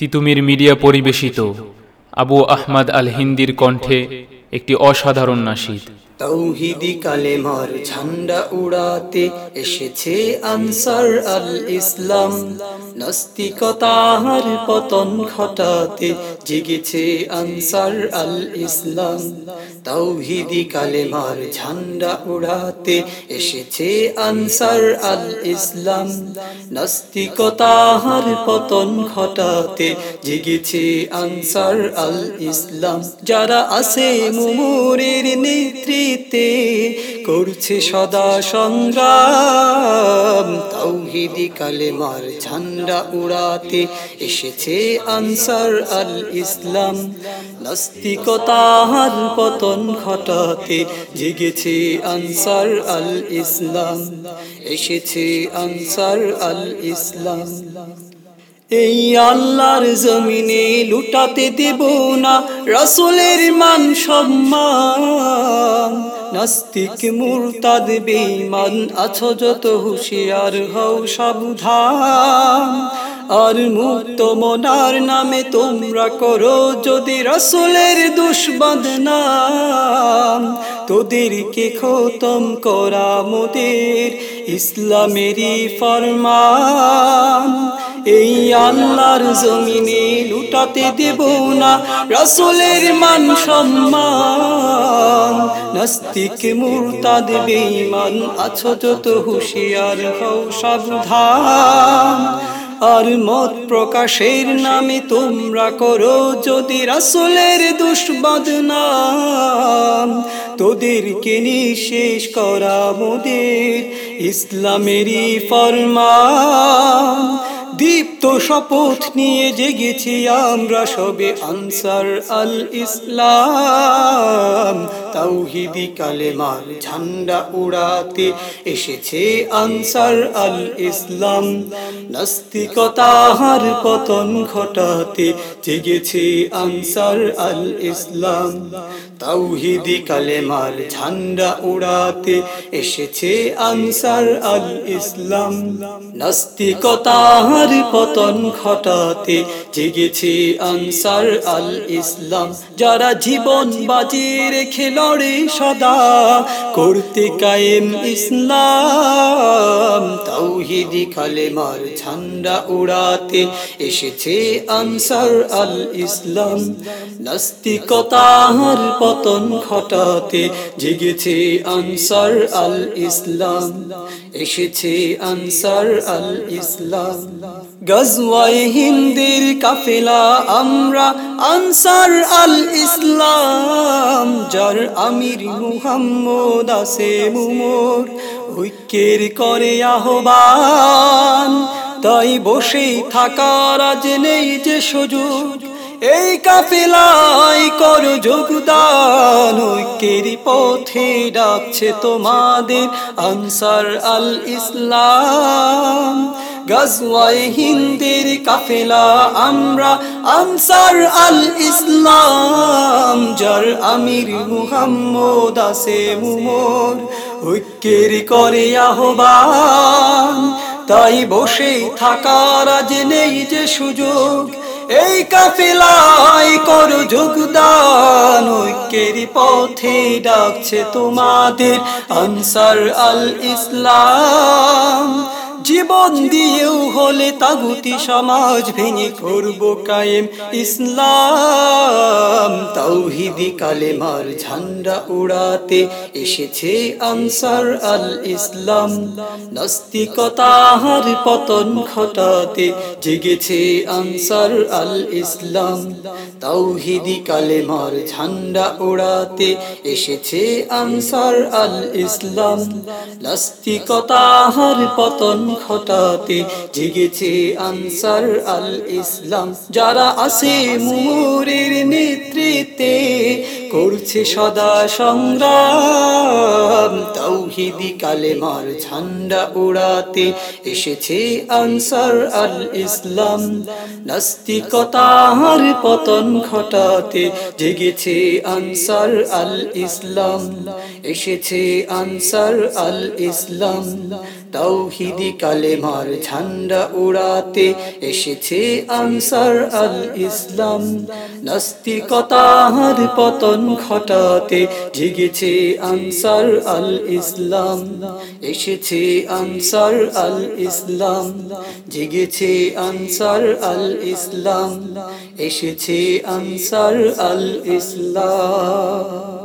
Titumir media পরিবেশিত আবু আহমদ আল হিন্দির কণ্ঠে একটি অসাধারণ নাশিদ তৌহিদি কালেমার ঝান্ডা উড়াতে এসেছে আনসার আল ইসলাম। নাস্তিকতার পতন ঘটাতে জেগেছে আনসার আল ইসলাম। তৌহিদি কালেমার ঝান্ডা উড়াতে এসেছে আনসার আল ইসলাম। নাস্তিকতার পতন ঘটাতে জেগেছে আনসার আল ইসলাম। যারা আছে মুমুরের নেতৃত্বে করছে সদা সংগ্রাম। তৌহিদি কালেমার ঝান্ডা উড়াতে এসেছে আনসার আল ইসলাম। নাস্তিকতার পতন ঘটাতে জেগেছে আনসার আল ইসলাম। এসেছে আনসার আল ইসলাম। এই আল্লাহর জমিনে লুটাতে দেব না রসুলের মান সম্মান। নাস্তিক, মুরতাদ, বেঈমান আছো যত হুঁশিয়ার হও সাবধান। আর মুক্ত মনার নামে তোমরা করো যদি রসুলের দুষ্বদ নাম তোদেরকে খতম করা মোদের ইসলামেরই ফরমান। এই আল্লাহর জমিনে লুটাতে দেব না রসুলের মান সম্মান। নাস্তিক মুরতাদ বেঈমান, আছো যত হুঁশিয়ার হও সাবধান। আর মত প্রকাশের নামে তোমরা করো যদি রাসুলের দুষ্বদ নাম। তোদেরকে নিঃশেষ করা মোদের ইসলামেরই ফরমান। দীপ্ত শপথ নিয়ে জেগেছি আমরা সবে আনসার আল ইসলাম। তাওহিদি কালেমার ঝান্ডা উড়াতে এসেছে আনসার আল ইসলাম। নাস্তিকতাহার পতন ঘটাতে জেগেছে আনসার আল ইসলাম। তাওহিদি কালেমার ঝান্ডা উড়াতে এসেছে আনসার আল ইসলাম। নাস্তিকতাহার পতন ঘটাতে জেগেছে আনসার আল ইসলাম। যারা জীবন বাজি রেখে লড়ে সদা, করতে কায়েম ইসলাম। তাওহিদি কালেমার ঝান্ডা উড়াতে এসেছে আনসার আল ইসলাম। নাস্তিকতার পতন ঘটাতে জেগেছে আনসার আল ইসলাম। এসেছে আনসার আল ইসলাম। গজওয়ায় হিন্দির কাফেলা আমরা আনসার আল ইসলাম, যার আমির মুহাম্মদ আসে মুমোর। ঐক্যের করে আহ্বান, তাই বসেই থাকার আজ নেই যে সুযোগ। এই কাফেলায় কর যোগদান, ঐক্যের পথে ডাকছে তোমাদের আনসার আল ইসলাম। গজওয়ায় হিন্দের কাফেলা, আমরা আনসার আল ইসলাম, যার আমির মুহাম্মদ আছে মুমোর ঐক্যের করে আহ্বান, তাই বসে থাকার আজ নেই যে সুযোগ। এই কাফিলাই কর যোগদান, ঐক্যের পথে ডাকছে তোমাদের আনসার আল ইসলাম। জীবন দিয়েও হলে তাগুতি সমাজ ভেঙে করব কায়েম ইসলাম। তাওহিদি কালেমার ঝান্ডা উড়াতে এসেছে আনসার আল ইসলাম নাস্তিকতার পতন ঘটাতে জেগেছে আনসার আল ইসলাম তাওহিদি কালেমার ঝান্ডা উড়াতে এসেছে আনসার আল ইসলাম নাস্তিকতার পতন ঘটাতে জেগেছে আনসার আল ইসলাম যারা আছে মুরের নেতৃত্বে করছে সদা সংগ্রাম। তৌহিদি কালেমার ঝান্ডা উড়াতে এসেছে আনসার আল ইসলাম। নাস্তিকতার পতন ঘটাতে জেগেছে আনসার আল ইসলাম। এসেছে আনসার আল ইসলাম। তৌহিদি কালেমার ঝান্ডা উড়াতে এসেছে আনসার আল ইসলাম। নাস্তিকতার পতন ঘটাতে জিগেছে আনসার আল ইসলাম এসেছে আনসার আল ইসলাম জিগেছে আনসার আল ইসলাম এসেছে আনসার আল ইসলাম